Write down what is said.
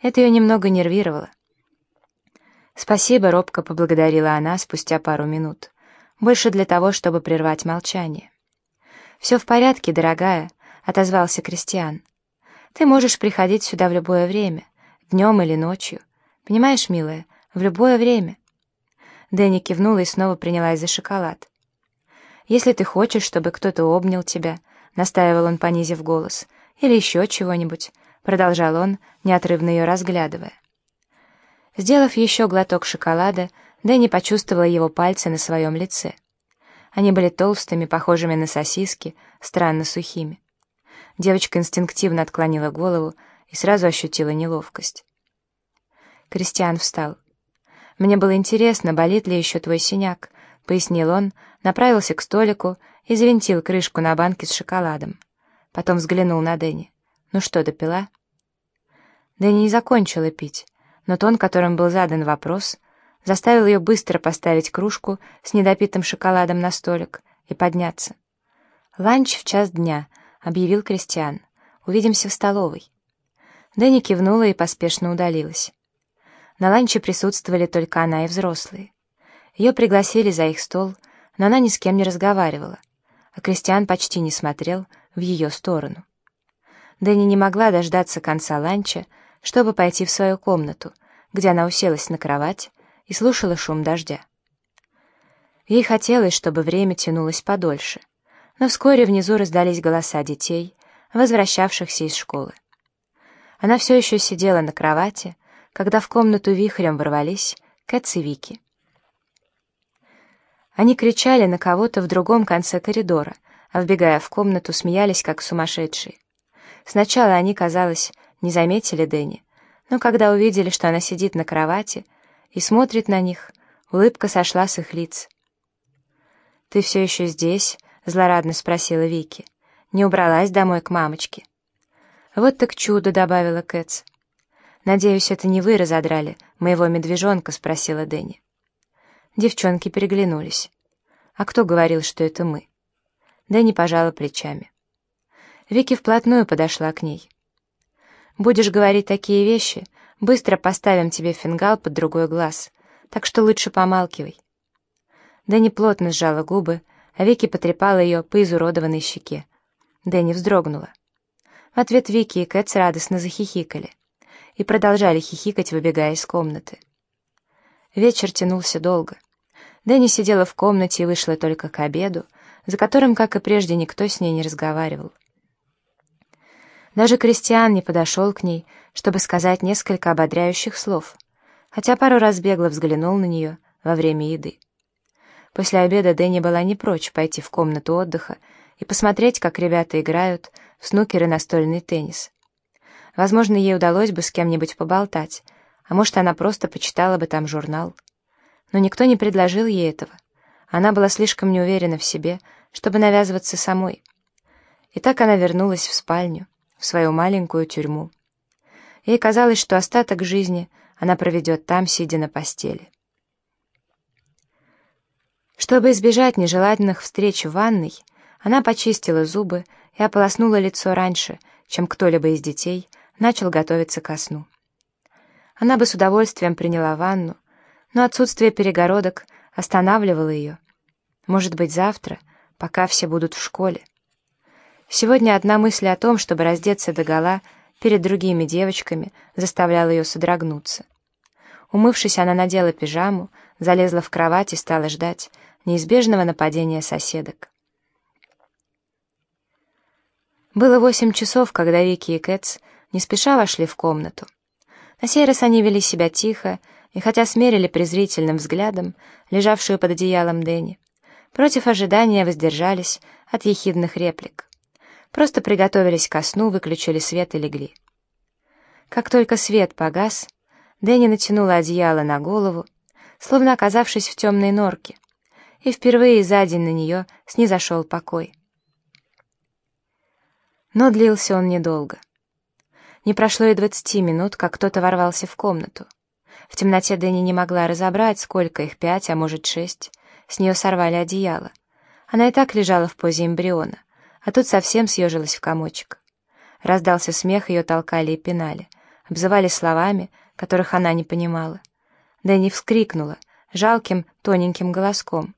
Это ее немного нервировало. «Спасибо», — робко поблагодарила она спустя пару минут. Больше для того, чтобы прервать молчание. «Все в порядке, дорогая», — отозвался Кристиан. «Ты можешь приходить сюда в любое время, днем или ночью. Понимаешь, милая, в любое время». Дэнни кивнула и снова принялась за шоколад. «Если ты хочешь, чтобы кто-то обнял тебя», — настаивал он, понизив голос, — «или еще чего-нибудь», — продолжал он, неотрывно ее разглядывая. Сделав еще глоток шоколада, Дэнни почувствовала его пальцы на своем лице. Они были толстыми, похожими на сосиски, странно сухими. Девочка инстинктивно отклонила голову и сразу ощутила неловкость. Кристиан встал. «Мне было интересно, болит ли еще твой синяк», — пояснил он, направился к столику и завинтил крышку на банке с шоколадом. Потом взглянул на Дэнни. «Ну что, допила?» Дэнни не закончила пить но тон, которым был задан вопрос, заставил ее быстро поставить кружку с недопитым шоколадом на столик и подняться. «Ланч в час дня», — объявил Кристиан. «Увидимся в столовой». Дэнни кивнула и поспешно удалилась. На ланче присутствовали только она и взрослые. Ее пригласили за их стол, но она ни с кем не разговаривала, а Кристиан почти не смотрел в ее сторону. Дэнни не могла дождаться конца ланча, чтобы пойти в свою комнату, где она уселась на кровать и слушала шум дождя. Ей хотелось, чтобы время тянулось подольше, но вскоре внизу раздались голоса детей, возвращавшихся из школы. Она все еще сидела на кровати, когда в комнату вихрем ворвались Кэтс и Вики. Они кричали на кого-то в другом конце коридора, а вбегая в комнату, смеялись как сумасшедшие. Сначала они, казалось, не заметили Дэнни, но когда увидели, что она сидит на кровати и смотрит на них, улыбка сошла с их лиц. «Ты все еще здесь?» — злорадно спросила Вики. «Не убралась домой к мамочке?» «Вот так чудо», — добавила Кэтс. «Надеюсь, это не вы разодрали моего медвежонка?» — спросила Дэнни. Девчонки переглянулись. «А кто говорил, что это мы?» Дэнни пожала плечами. Вики вплотную подошла к ней. Будешь говорить такие вещи, быстро поставим тебе фингал под другой глаз, так что лучше помалкивай». Дэнни плотно сжала губы, а Вики потрепала ее по изуродованной щеке. Дэнни вздрогнула. В ответ Вики и Кэтс радостно захихикали и продолжали хихикать, выбегая из комнаты. Вечер тянулся долго. Дэнни сидела в комнате и вышла только к обеду, за которым, как и прежде, никто с ней не разговаривал. Даже Кристиан не подошел к ней, чтобы сказать несколько ободряющих слов, хотя пару раз бегло взглянул на нее во время еды. После обеда Дэнни была не прочь пойти в комнату отдыха и посмотреть, как ребята играют в снукер и настольный теннис. Возможно, ей удалось бы с кем-нибудь поболтать, а может, она просто почитала бы там журнал. Но никто не предложил ей этого. Она была слишком неуверена в себе, чтобы навязываться самой. И так она вернулась в спальню в свою маленькую тюрьму. Ей казалось, что остаток жизни она проведет там, сидя на постели. Чтобы избежать нежелательных встреч в ванной, она почистила зубы и ополоснула лицо раньше, чем кто-либо из детей начал готовиться ко сну. Она бы с удовольствием приняла ванну, но отсутствие перегородок останавливало ее. Может быть, завтра, пока все будут в школе. Сегодня одна мысль о том, чтобы раздеться догола перед другими девочками, заставляла ее содрогнуться. Умывшись, она надела пижаму, залезла в кровать и стала ждать неизбежного нападения соседок. Было восемь часов, когда Вики и Кэтс не спеша вошли в комнату. На сей раз они вели себя тихо, и хотя смерили презрительным взглядом лежавшую под одеялом Дэнни, против ожидания воздержались от ехидных реплик. Просто приготовились ко сну, выключили свет и легли. Как только свет погас, Дэнни натянула одеяло на голову, словно оказавшись в темной норке, и впервые за день на нее снизошел покой. Но длился он недолго. Не прошло и двадцати минут, как кто-то ворвался в комнату. В темноте Дэнни не могла разобрать, сколько их, пять, а может шесть. С нее сорвали одеяло. Она и так лежала в позе эмбриона а тут совсем съежилась в комочек. Раздался смех, ее толкали и пинали, обзывали словами, которых она не понимала. Дэнни вскрикнула, жалким, тоненьким голоском.